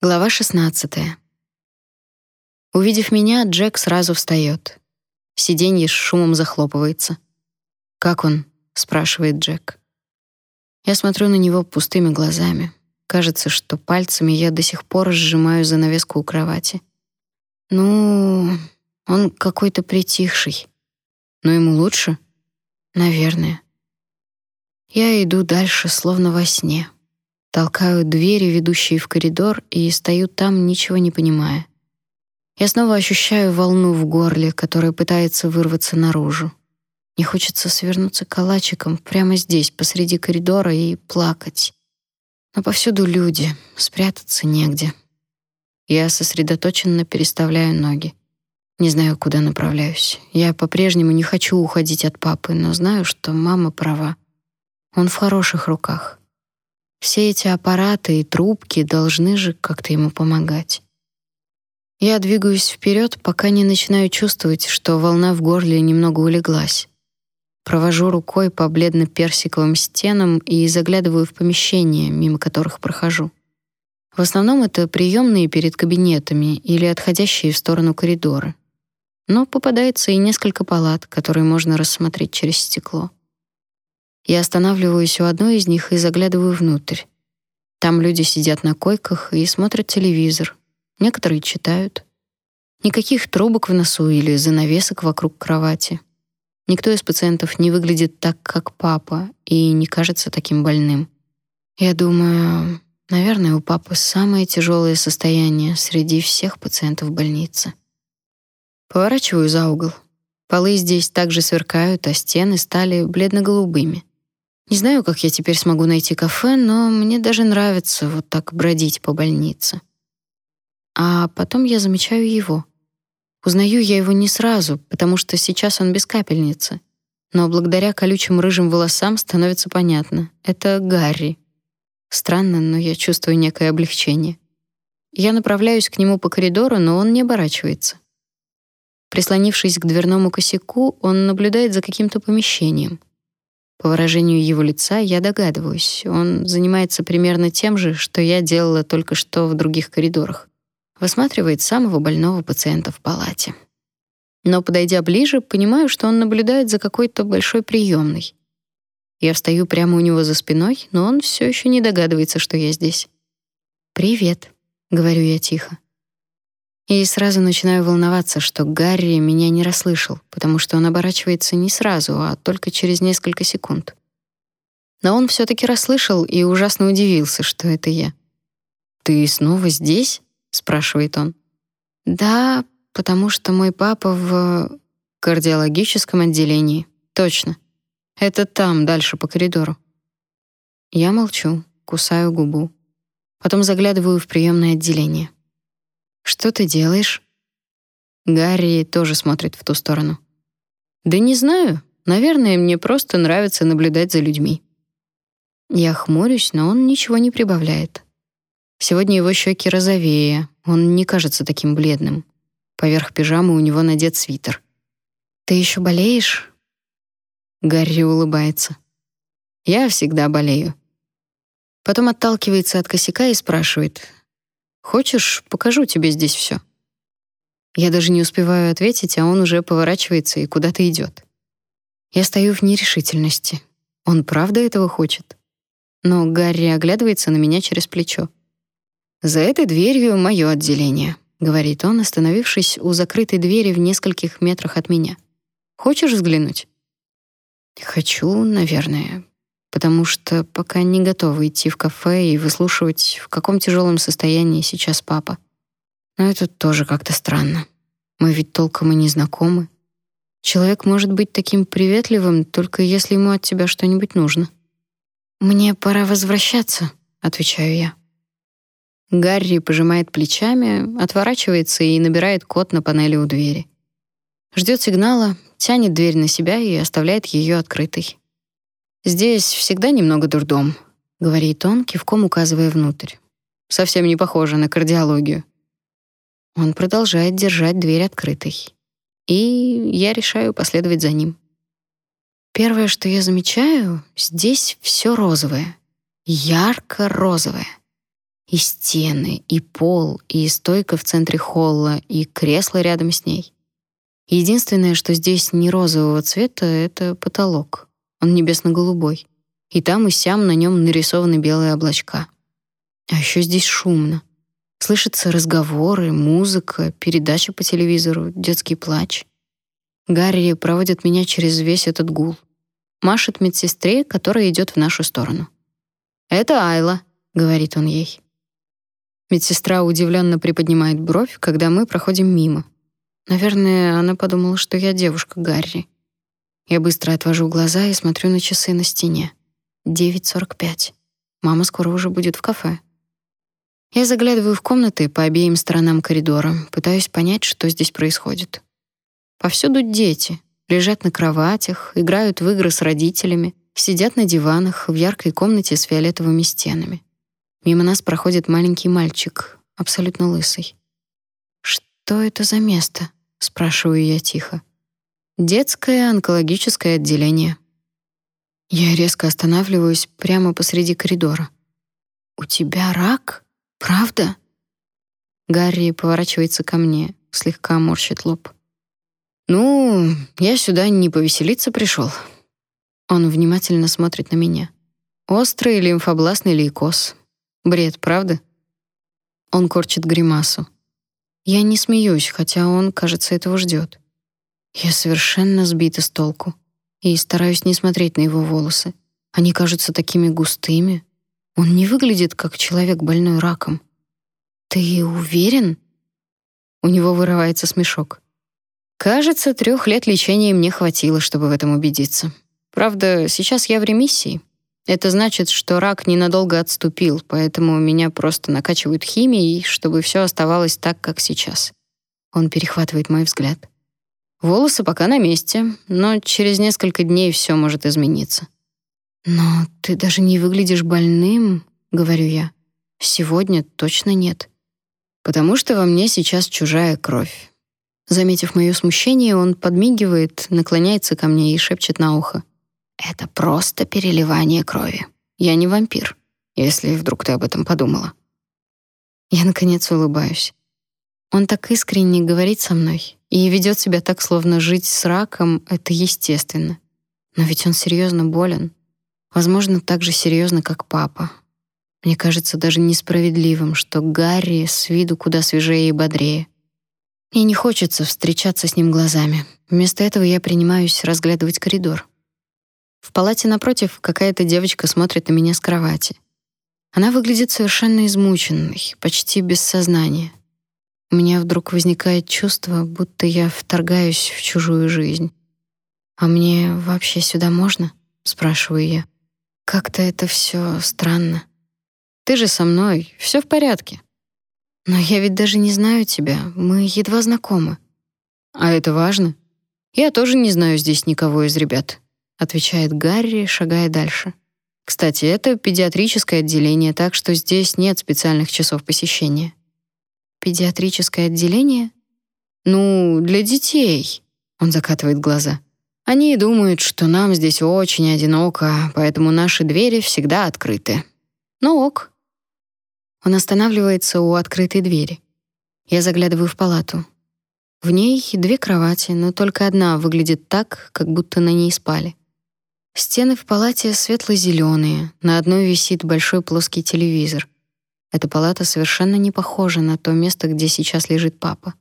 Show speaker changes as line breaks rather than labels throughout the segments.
Глава 16. Увидев меня, Джек сразу встает. Сиденье с шумом захлопывается. «Как он?» — спрашивает Джек. Я смотрю на него пустыми глазами. Кажется, что пальцами я до сих пор сжимаю занавеску у кровати. Ну, он какой-то притихший. Но ему лучше? Наверное. Я иду дальше, словно во сне. Толкаю двери, ведущие в коридор, и стою там, ничего не понимая. Я снова ощущаю волну в горле, которая пытается вырваться наружу. Не хочется свернуться калачиком прямо здесь, посреди коридора, и плакать. Но повсюду люди, спрятаться негде. Я сосредоточенно переставляю ноги. Не знаю, куда направляюсь. Я по-прежнему не хочу уходить от папы, но знаю, что мама права. Он в хороших руках. Все эти аппараты и трубки должны же как-то ему помогать. Я двигаюсь вперед, пока не начинаю чувствовать, что волна в горле немного улеглась. Провожу рукой по бледно-персиковым стенам и заглядываю в помещения, мимо которых прохожу. В основном это приемные перед кабинетами или отходящие в сторону коридоры. Но попадается и несколько палат, которые можно рассмотреть через стекло. Я останавливаюсь у одной из них и заглядываю внутрь. Там люди сидят на койках и смотрят телевизор. Некоторые читают. Никаких трубок в носу или занавесок вокруг кровати. Никто из пациентов не выглядит так, как папа, и не кажется таким больным. Я думаю, наверное, у папы самое тяжелое состояние среди всех пациентов больницы. Поворачиваю за угол. Полы здесь также сверкают, а стены стали бледно-голубыми. Не знаю, как я теперь смогу найти кафе, но мне даже нравится вот так бродить по больнице. А потом я замечаю его. Узнаю я его не сразу, потому что сейчас он без капельницы. Но благодаря колючим рыжим волосам становится понятно — это Гарри. Странно, но я чувствую некое облегчение. Я направляюсь к нему по коридору, но он не оборачивается. Прислонившись к дверному косяку, он наблюдает за каким-то помещением — по выражению его лица я догадываюсь, он занимается примерно тем же, что я делала только что в других коридорах. Высматривает самого больного пациента в палате. Но подойдя ближе, понимаю, что он наблюдает за какой-то большой приемной. Я встаю прямо у него за спиной, но он все еще не догадывается, что я здесь. «Привет», — говорю я тихо. И сразу начинаю волноваться, что Гарри меня не расслышал, потому что он оборачивается не сразу, а только через несколько секунд. Но он все таки расслышал и ужасно удивился, что это я. «Ты снова здесь?» — спрашивает он. «Да, потому что мой папа в кардиологическом отделении. Точно. Это там, дальше по коридору». Я молчу, кусаю губу. Потом заглядываю в приемное отделение. Что ты делаешь? Гарри тоже смотрит в ту сторону. Да не знаю. Наверное, мне просто нравится наблюдать за людьми. Я хмурюсь, но он ничего не прибавляет. Сегодня его щеки розовее, он не кажется таким бледным. Поверх пижамы у него надет свитер. Ты еще болеешь? Гарри улыбается. Я всегда болею. Потом отталкивается от косяка и спрашивает: Хочешь, покажу тебе здесь все. Я даже не успеваю ответить, а он уже поворачивается и куда-то идет. Я стою в нерешительности. Он правда этого хочет? Но Гарри оглядывается на меня через плечо. «За этой дверью мое отделение», — говорит он, остановившись у закрытой двери в нескольких метрах от меня. «Хочешь взглянуть?» «Хочу, наверное потому что пока не готова идти в кафе и выслушивать, в каком тяжелом состоянии сейчас папа. Но это тоже как-то странно. Мы ведь толком и не знакомы. Человек может быть таким приветливым, только если ему от тебя что-нибудь нужно. «Мне пора возвращаться», — отвечаю я. Гарри пожимает плечами, отворачивается и набирает код на панели у двери. Ждет сигнала, тянет дверь на себя и оставляет ее открытой. Здесь всегда немного дурдом, говорит он, кивком указывая внутрь. Совсем не похоже на кардиологию. Он продолжает держать дверь открытой. И я решаю последовать за ним. Первое, что я замечаю, здесь все розовое. Ярко-розовое. И стены, и пол, и стойка в центре холла, и кресло рядом с ней. Единственное, что здесь не розового цвета, это потолок. Он небесно-голубой. И там и сям на нем нарисованы белые облачка. А еще здесь шумно. Слышатся разговоры, музыка, передачи по телевизору, детский плач. Гарри проводит меня через весь этот гул. Машет медсестре, которая идет в нашу сторону. «Это Айла», — говорит он ей. Медсестра удивленно приподнимает бровь, когда мы проходим мимо. Наверное, она подумала, что я девушка Гарри. Я быстро отвожу глаза и смотрю на часы на стене. 9:45. Мама скоро уже будет в кафе. Я заглядываю в комнаты по обеим сторонам коридора, пытаюсь понять, что здесь происходит. Повсюду дети, лежат на кроватях, играют в игры с родителями, сидят на диванах в яркой комнате с фиолетовыми стенами. Мимо нас проходит маленький мальчик, абсолютно лысый. «Что это за место?» — спрашиваю я тихо. «Детское онкологическое отделение». Я резко останавливаюсь прямо посреди коридора. «У тебя рак? Правда?» Гарри поворачивается ко мне, слегка морщит лоб. «Ну, я сюда не повеселиться пришел». Он внимательно смотрит на меня. «Острый лимфобластный лейкоз. Бред, правда?» Он корчит гримасу. Я не смеюсь, хотя он, кажется, этого ждет. Я совершенно сбита с толку и стараюсь не смотреть на его волосы. Они кажутся такими густыми. Он не выглядит как человек больной раком. Ты уверен? У него вырывается смешок. Кажется, трех лет лечения мне хватило, чтобы в этом убедиться. Правда, сейчас я в ремиссии. Это значит, что рак ненадолго отступил, поэтому меня просто накачивают химией, чтобы все оставалось так, как сейчас. Он перехватывает мой взгляд. Волосы пока на месте, но через несколько дней все может измениться. Но ты даже не выглядишь больным, говорю я. Сегодня точно нет. Потому что во мне сейчас чужая кровь. Заметив моё смущение, он подмигивает, наклоняется ко мне и шепчет на ухо: "Это просто переливание крови. Я не вампир, если вдруг ты об этом подумала". Я наконец улыбаюсь. Он так искренне говорит со мной и ведёт себя так, словно жить с раком это естественно. Но ведь он серьёзно болен. Возможно, так же серьёзно, как папа. Мне кажется даже несправедливым, что Гарри с виду куда свежее и бодрее. Мне не хочется встречаться с ним глазами. Вместо этого я принимаюсь разглядывать коридор. В палате напротив какая-то девочка смотрит на меня с кровати. Она выглядит совершенно измученной, почти без сознания. У меня вдруг возникает чувство, будто я вторгаюсь в чужую жизнь. «А мне вообще сюда можно?» — спрашиваю я. «Как-то это все странно. Ты же со мной, все в порядке», но я ведь даже не знаю тебя, мы едва знакомы. А это важно? Я тоже не знаю здесь никого из ребят, отвечает Гарри, шагая дальше. Кстати, это педиатрическое отделение, так что здесь нет специальных часов посещения. Педиатрическое отделение? Ну, для детей. Он закатывает глаза. Они думают, что нам здесь очень одиноко, поэтому наши двери всегда открыты. Ну ок, он останавливается у открытой двери. Я заглядываю в палату. В ней две кровати, но только одна выглядит так, как будто на ней спали. Стены в палате светло зеленые на одной висит большой плоский телевизор. Эта палата совершенно не похожа на то место, где сейчас лежит папа.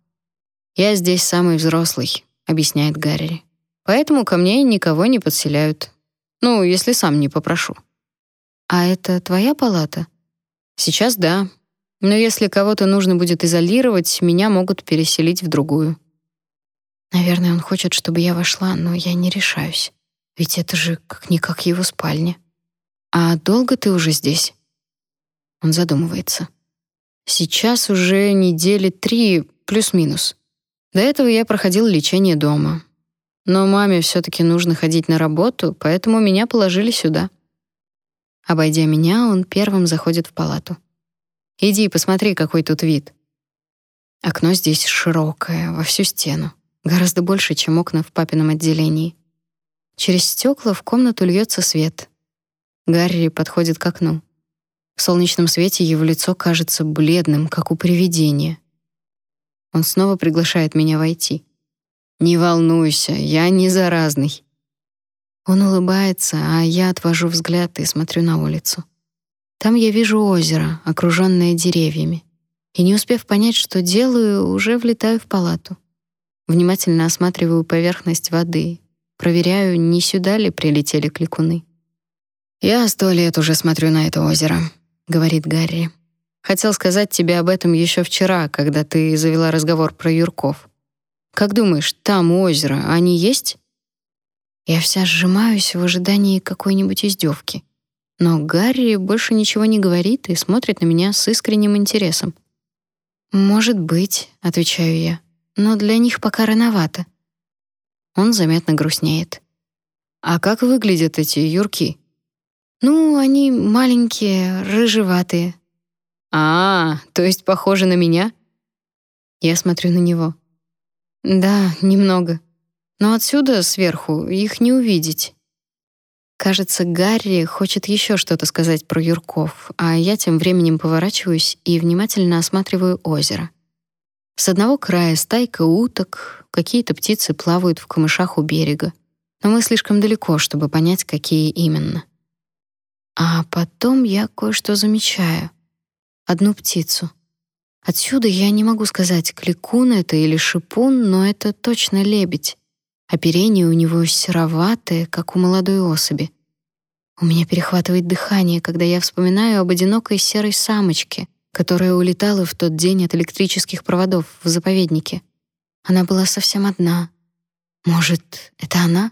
«Я здесь самый взрослый», — объясняет Гарри. «Поэтому ко мне никого не подселяют. Ну, если сам не попрошу». «А это твоя палата?» Сейчас да. Но если кого-то нужно будет изолировать, меня могут переселить в другую. Наверное, он хочет, чтобы я вошла, но я не решаюсь. Ведь это же как-никак его спальня. А долго ты уже здесь? Он задумывается. Сейчас уже недели три плюс-минус. До этого я проходил лечение дома. Но маме все таки нужно ходить на работу, поэтому меня положили сюда. Обойдя меня, он первым заходит в палату. «Иди, посмотри, какой тут вид». Окно здесь широкое, во всю стену, гораздо больше, чем окна в папином отделении. Через стекла в комнату льется свет. Гарри подходит к окну. В солнечном свете его лицо кажется бледным, как у привидения. Он снова приглашает меня войти. «Не волнуйся, я не заразный». Он улыбается, а я отвожу взгляд и смотрю на улицу. Там я вижу озеро, окружённое деревьями. И не успев понять, что делаю, уже влетаю в палату. Внимательно осматриваю поверхность воды, проверяю, не сюда ли прилетели кликуны. «Я сто лет уже смотрю на это озеро», — говорит Гарри. «Хотел сказать тебе об этом еще вчера, когда ты завела разговор про Юрков. Как думаешь, там у озера они есть?» Я вся сжимаюсь в ожидании какой-нибудь издевки. Но Гарри больше ничего не говорит и смотрит на меня с искренним интересом. «Может быть», — отвечаю я, — «но для них пока рановато». Он заметно грустнеет. «А как выглядят эти юрки?» Ну, они маленькие, рыжеватые. А, то есть похожи на меня? Я смотрю на него. Да, немного. Но отсюда сверху их не увидеть. Кажется, Гарри хочет еще что-то сказать про Юрков, а я тем временем поворачиваюсь и внимательно осматриваю озеро. С одного края стайка уток, какие-то птицы плавают в камышах у берега, но мы слишком далеко, чтобы понять, какие именно. А потом я кое-что замечаю. Одну птицу. Отсюда я не могу сказать, кликун это или шипун, но это точно лебедь. Оперение у него сероватое, как у молодой особи. У меня перехватывает дыхание, когда я вспоминаю об одинокой серой самочке, которая улетала в тот день от электрических проводов в заповеднике. Она была совсем одна. Может, это она?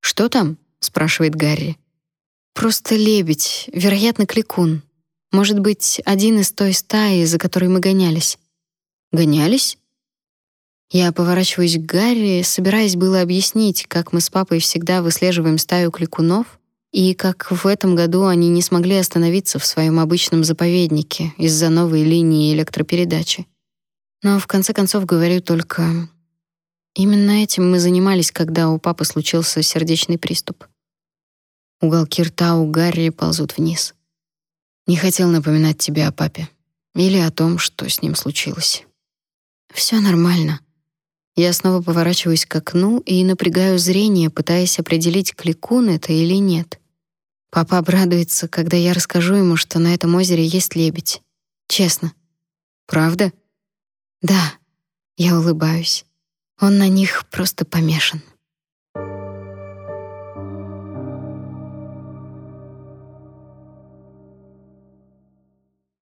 Что там? спрашивает Гарри. Просто лебедь, вероятно, кликун. Может быть, один из той стаи, за которой мы гонялись. Гонялись? Я поворачиваюсь к Гарри, собираясь было объяснить, как мы с папой всегда выслеживаем стаю кликунов, и как в этом году они не смогли остановиться в своем обычном заповеднике из-за новой линии электропередачи. Но в конце концов говорю только именно этим мы занимались, когда у папы случился сердечный приступ. Уголки рта у Гарри ползут вниз. Не хотел напоминать тебе о папе или о том, что с ним случилось. Все нормально. Я снова поворачиваюсь к окну и напрягаю зрение, пытаясь определить, кликун это или нет. Папа обрадуется, когда я расскажу ему, что на этом озере есть лебедь. Честно. Правда? Да. Я улыбаюсь. Он на них просто помешан.